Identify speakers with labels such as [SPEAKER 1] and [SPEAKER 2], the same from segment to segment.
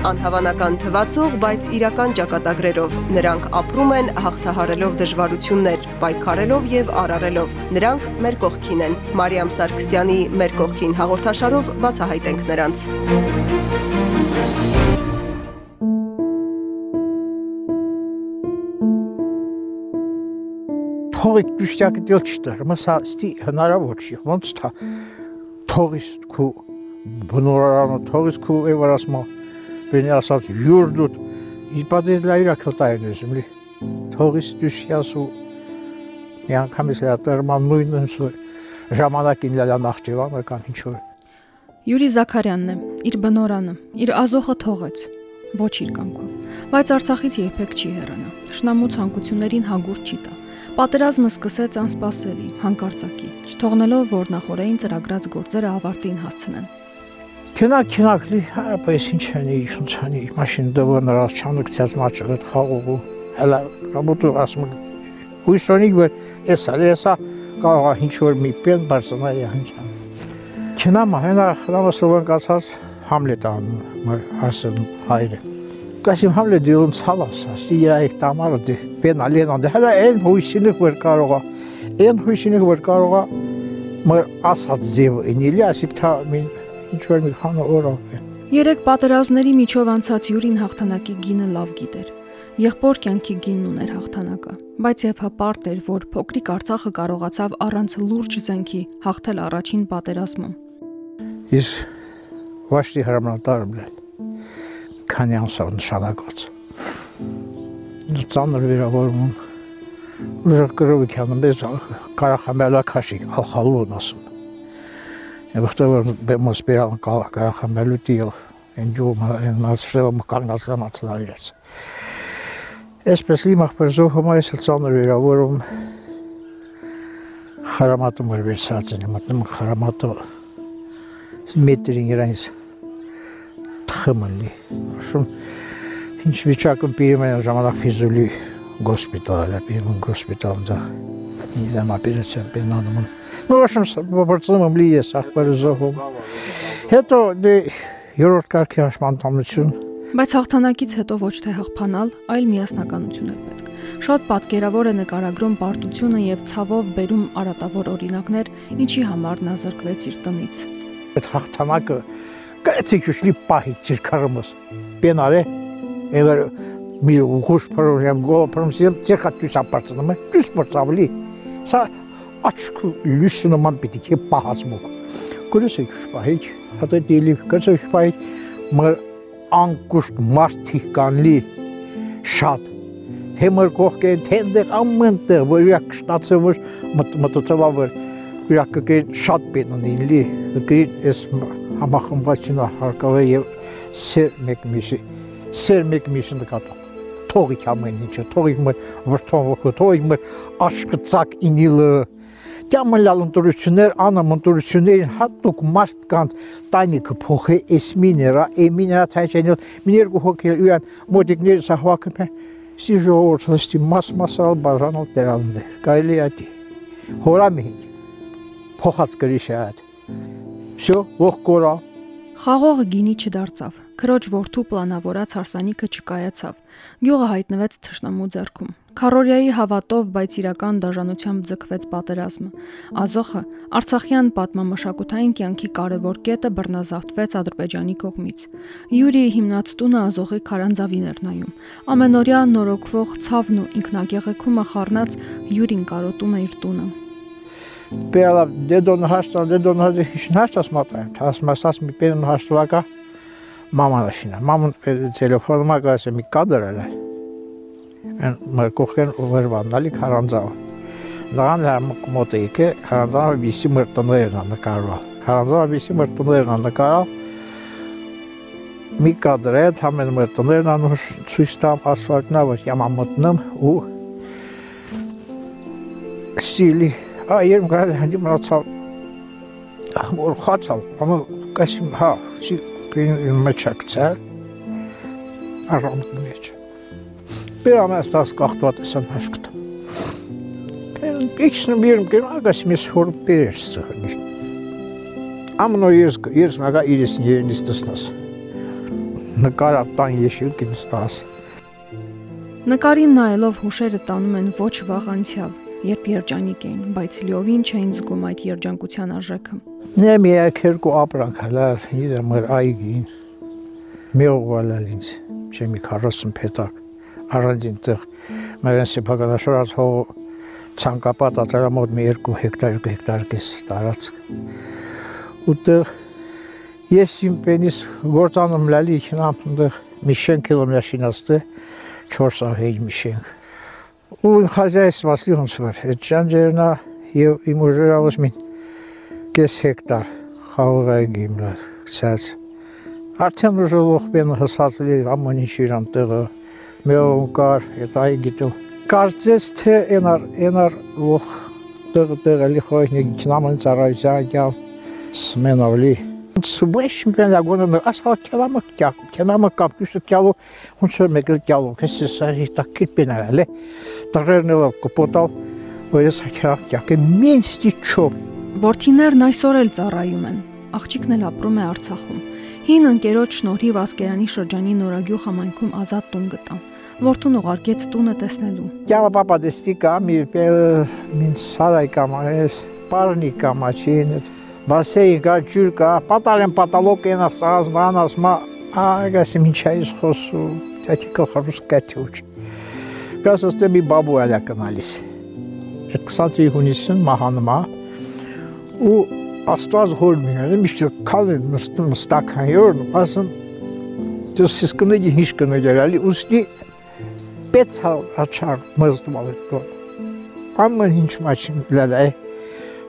[SPEAKER 1] Անհավանական թվացող, բայց իրական ճակատագրերով նրանք ապրում են հաղթահարելով դժվարություններ, պայքարելով եւ արարելով։ Նրանք մեր կողքին են։ Մարիամ Սարգսյանի մեր կողքին հաղորդաշարով բացահայտենք նրանց։
[SPEAKER 2] Թողիկ դուշտակը դել չտար, մասա ստի հնարավոր չի, ոնց թա թողիս քու բնորարանը թողիս քու էվարասմա բենի ասած յուրդուտ իպադես լայրա քոտային եմ լի թողիս դուշյասու մի անգամից լատերման նույնն ժամանակին լալա նախճեվանը կամ ինչ որ
[SPEAKER 3] Յուրի Զաքարյանն է, իր բնորանը, իր ազոխը թողեց, ոչ իր կամքով, բայց Արցախից երբեք չի հեռանա։ Շնամու ցանկություններին հագուրտ չի տա։ Պատերազմը սկսեց անսպասելի, հանկարծակի, չթողնելով որ նախորային ծրագրած գործերը ավարտին հասցնեն։
[SPEAKER 2] Քնակ քնակլի, բայց ինչանի, ինչ ani, մաշին դվը նրանց չանցած մաչը խաղողու, հələ ռոբոտը ասում հույսոնիկ որ էսա էսա կարող ինչ որ մի պեն բարսոնայ ինչ։ Քնա մահենա խնամը սլովենկացած Համլետան հասել հայրը Կասիմ համլե դիլուն ցալաս, սիրա եք տամարը դե բեն ալենան դե հələ այն հույսինը որ կարողա այն հույսինը որ կարողա մր ասած ձև ինիլի ասիկ թա մին ինչ որ մի խանա օրով է
[SPEAKER 3] Երեք պատերազմների միջով անցած Յուրին հաղթանակի գինը լավ գիտեր։ Եղբոր կյանքի գինն ուներ հաղթանակը, բայց եւ հպարտ էր, որ փոքրիկ Արցախը կարողացավ առանց լուրջ զենքի հաղթել առաջին պատերազմում։
[SPEAKER 2] Իս վաշտի հրամանատար բլել քանի ամսով նշանակված։ Ծանր վիրավորում Ժակրովիկյանը մեզ կարախամելա քաշի ալխալուն ասում։ որտեղ բեմոս բերան կարախամելու տիլ են ջում են մասրել մկանացրամացն իրենց։ Այսպես լի մախբերզով հոմայս ծանր վիրավորում խարամատում էր վերցած են մտնում խարամատը մետրին իրանց թխմլի։ Շուն ինչ վիճակում պիրում են ժամանակ ֆիզուլի գոսպիտալ, պիրում գոսպիտալ դա Նիզամ ապիրացիա բենանում։ Ну, в общем, բարձրում եմ լի ես ախբարը զոհում։ Հետո դե երրորդ կարգի հաշմանդամություն
[SPEAKER 3] Բայց հաղթանակից հետո ոչ թե հղփանալ, այլ միասնականություն է պետք։ Շատ պատկերավոր է նկարագրում պարտությունը եւ ցավով բերում արատավոր օրինակներ, ինչի համար նա զրկվեց իր տնից։
[SPEAKER 2] Այդ հաղթանակը Կեցիկ ուշլի պահի չիրքարմս։ Պենարե, եվեր մի ուղուշ պրոյեմ գոլը պրոմսիեմ ցեկա դուս ապարծնում է, դուս պրծավլի։ Սա աչքու լուսնը ման պիտի կե պահացմուկ։ Կուրսի շպահի, հատե դիլի, կեցի շպահի մր անկուշտ մարդի կանլի շատ հեմր կողքեն թենդեղ ամենտեղ որ յակ շտացը որ մտածելա որ յակ կե շատ բեննին լի գրին էս համախմբվածին հարկավե եւ սեր մեկ միշի սեր մեկ միշի նկատա թողիկ ամեն ինչը, թողիկ մեր վրթովքը, թողիկ մեր աշկծակ ինիլը, կյամլալ ընտրություններ, անամ ընտրություններին հատուկ մարդկանց տանիքը փոխե էս միներա, է միներա թայչենել, միներ գուհոքել ուրան մոտիկները սահվակը սի ժողորդ հստի մաս մասրալ բաժանալ տերանդ է, կարելի ատի, հորամի հինք, փոխած գրիշ է այդ, շո, ող կորա,
[SPEAKER 3] Խաղողը գինի չդարձավ։ Քրոջ ворթու պլանավորած հարսանիքը չկայացավ։ Գյուղը հայտնվեց թշնամու ձեռքում։ Քարորիայի հավատով, բայց իրական դաժանությամբ ձգվեց պատերազմը։ Ազոխը Արցախյան պատմամշակութային կյանքի կարևոր կետը բռնազավթվեց Ադրբեջանի կողմից։ Յուրիի հիմնած տունը Ազոխի քարանձավին էր նայում։ Ամենօրյա նորոգվող ցավն ու ինքնագեղեցումը խառնած Յուրին կարոտում է իր տունը
[SPEAKER 2] պելա դեդոն հաշտան, դեդոն հաշտան, դե իշն հաշտաս մատայմ, ասմ ասաս մի պերն հաշտվակա մաման աշինա, մաման տելեվոնում ակա ասե մի կադր էլ էլ, են մեր կողքեն վերվաննալի կարանձավը, նղան հա մոտ եկե կարանձավը բիսի մեր տներն ա նկարվալ, կարանձավը բիսի մեր տներն ա նկարալ, մի կադր է, համեն մեր տներն անուշ ծույս տամ ասվարտնա, որ յամ ամտնեմ ու ստիլի Ա երբ գալ հանդի մնացավ որ խացալ ամը կասիմ հա սի պին մեջակցալ արամտ մեջ Բերամ աստաս կախտված էսան հաշկտ Իչնում երում գերում ագասիմ ես հոր պերեր սղնի Ամնո ես ես նագա իրես երնիս տսնաս նկարա տան եշիլ կինստաս։
[SPEAKER 3] Նկարին նայելով հուշերը տանում են ոչ վաղ անցյալ, երբ երջանիկ էին, բայց լիովին չէին զգում այդ երջանկության արժեքը։
[SPEAKER 2] Նե մի երկու ապրանք հələ իրը մր այգին։ Մի օղալալ ինձ, չեմի 40 փետակ առանձին տեղ մերեն սեփականաշորած հող ցանկապատ ածարամոտ մի 2 հեկտար 2 հեկտար կես տարածք։ Ուտեղ ես իմ պենիս գործանում լալի քնամ այնտեղ մի շենք կիլոմետր շինաստը 4 ահեի մի շենք։ Ու վասի ոնց որ այդ ջանջերնա եւ իմ ուժերավս մին կես հեկտար խաղողայի գիմրա ցած արդեն ուժով բեն հսածելի ամեն ինչ իրան տեղը մեոն կար այդ այ գիտու կարծես թե այնար այնար ող տեղը տեղը լի խոյնի քնամն ծառայության կամ սմենավլի Սուբեշ բենագոնը ասալ կելամը կյա կելամը կապկուսը կյալու հունչը մեկը կյալու քեսի սարի տակի բենալե դրերնելը կպոտալ որես հակա կյակը մինստի չոп
[SPEAKER 3] Որթիներն այսօր էլ ծառայում են աղջիկն էլ ապրում է Արցախում Հին ընկերոջ շնորհիվ Ասկերանի շրջանի Նորագյուղ համայնքում ազատ տուն գտան Որտուն ուղարկեց տունը տեսնելու։
[SPEAKER 2] Կյամա պապա դեստի կամի մին սարայ կամայես, պարնի կամաչին, Բասեի գա ջուր կա, պատարեն պատալոկ են աստած բան ասմա, ագասի ինչայից խոսում, թեթի կլխարուս կաթյուչ։ Գաս աստե մի բաբու ալա կնալիս։ Այդ 20 հունիսին մահանմա ու աստված հոր միները միշտ կալը նստում ստական յորն, ասում դες ես կնեգի հիշ կնեգերալի, ուստի պեցալ աչար մզդում ալետ։ Ամեն ինչ մաչին լալայ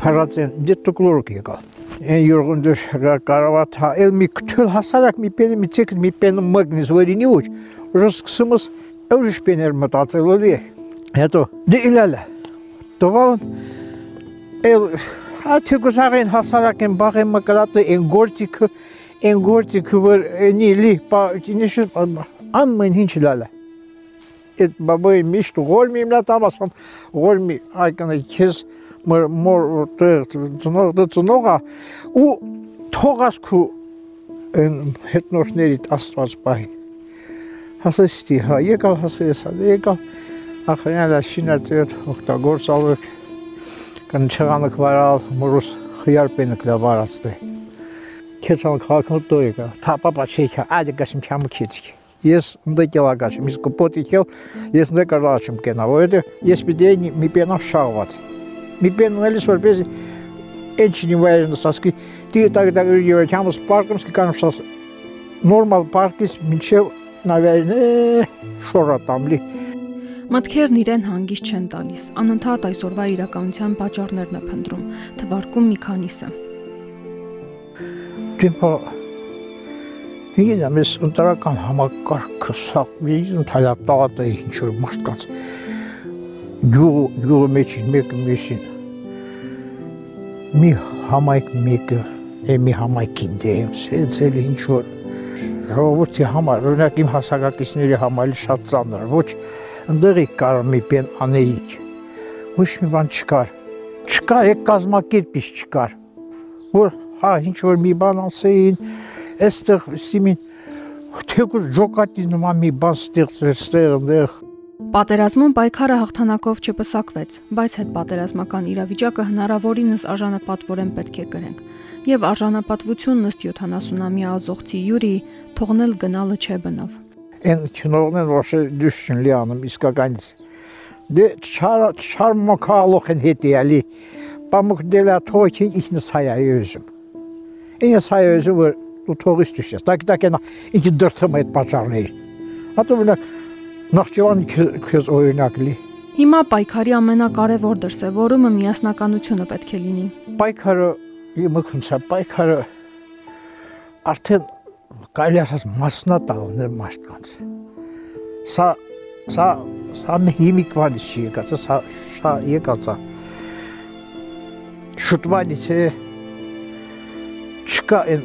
[SPEAKER 2] փարածեն դե տուկլորոկ եկալ են յորգուն դեր կարավատ հա էլ մի քթել հասարակ մի պենի մի ցեք մի պենը մագնիս վերինի ուջ ուժ սկսումս ուրիշ պեներ մտածելու է հետո դե իլալը տովալ էլ հա գուսարեն հասարակ են բաղ են մկրատը են գործիքը են գործիքը որ նիլի պա ինիշ ամեն ինչ լալը այդ բաբոյ միշտ գորմի մնա տամասում գորմի այկանը քեզ մոր ծնող դե ծնողա ու թողած քու են հետնորդներիդ աստված պահի հասստի հա եկալ հասես հա եկալ ախրանյալա շինացել օգտագործալ կան չղանը կվարալ մորուս խիար պենը կլավարացտե քեցան քաղաքում դո եկա թապապա չեքա այդը գասիմ չամը քեցիկ ես ընդ կելագաշեմ իսկ պոտի քել ես ընդ կարլաչեմ կենա որովհետեւ ես պիտի մի պենավ շաղված մի պեննելիս որպես էնչինի վայրն ասկի դի տակ տակ յոր չամս պարկում սկանում շաս նորմալ պարկից մինչև նավերն շորատամլի
[SPEAKER 3] Մտքերն իրեն հանգիստ չեն տալիս։ Անընդհատ այսօրվա իրականության պատճառներն է փնտրում, թվարկում մի քանիսը։
[SPEAKER 2] Դիպա Ինձ ամես ընտրական համակարգը սա մի ընդհանրապես ինչ որ մարդկանց գյուղ գյուղը մեջին մեկը մեջին մի համայք մեկը է մի համայքի դեմ սեցել ինչ որ ժողովրդի համար օրինակ իմ հասակակիցների համար շատ ծանր ոչ ընդեղի կար մի բան անեիք ոչ մի բան չկար չկար է կազմակերպիչ չկար որ հա ինչ որ մի բան ասեին այստեղ սիմին թեկուզ ջոկատի նման մի բան ստեղծվեց ստեղ այնտեղ
[SPEAKER 3] Պատերազմում պայքարը հաղթանակով չպսակվեց, բայց հետ պատերազմական իրավիճակը հնարավորինս արժանապատվորեն պետք է կրենք։ Եվ արժանապատվությունն ըստ 70-ամյա ազողցի Յուրի թողնել գնալը չէ բնավ։
[SPEAKER 2] Են չնորն ոშը դիշն լիանում իսկականից։ Դե չար չար մոքալոխ են հետիալի։ Պամուկ դելա թոքի ինքնս հայայեզում։ Ինքնս հայայեզում որ դու թողից դիշես։ Տակ տակ են ինքը դրթում այդ պատճառների։ Հատու բնակ Նախճեվանի քեզ օրինակ լի։
[SPEAKER 3] Հիմա պայքարի ամենակարևոր դրսևորումը միասնականությունը պետք է լինի։
[SPEAKER 2] Պայքարը իմը քնցա պայքարը արդեն կարելի ասած մասնատալն է մարդկանց։ Սա սա սա մի հիմիկվանից չի եկած, սա շա եկած է։ Շուտվանից է չկա այն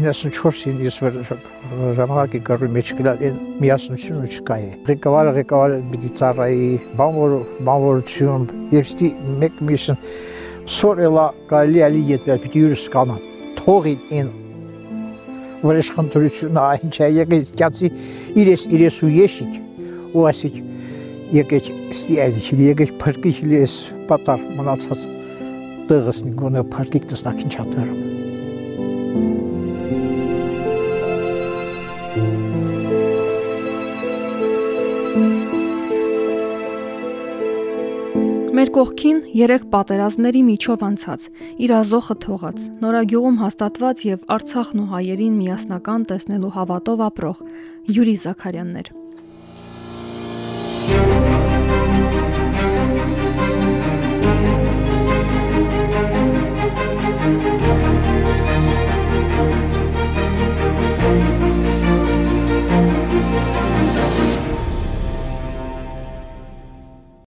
[SPEAKER 2] 94-ին ես վեր ժամանակի գարու մեջ գնալ այն միասնությունը չկա է։ Ղեկավարը ղեկավարը պիտի ծառայի, բանվոր բանվորություն եւ ստի մեկ միշն սորելա կարելի ալի յետը պիտի յուրս կանա։ Թողին այն վրեժխնդրությունը ինչ է եկել կյացի 30 30 եշիկ ու ասիկ եկեք ստիայք եկեք փրկիչ լես պատար մնացած տեղս նգոնը փրկիչ տսնակ ինչ ատերում
[SPEAKER 3] Մեր կողքին երեք պատերազմների միջով անցած, իր ազոխը թողած, նորագյուղում հաստատված եւ Արցախն ու հայերին միասնական տեսնելու հավատով ապրող Յուրի Զաքարյաններ։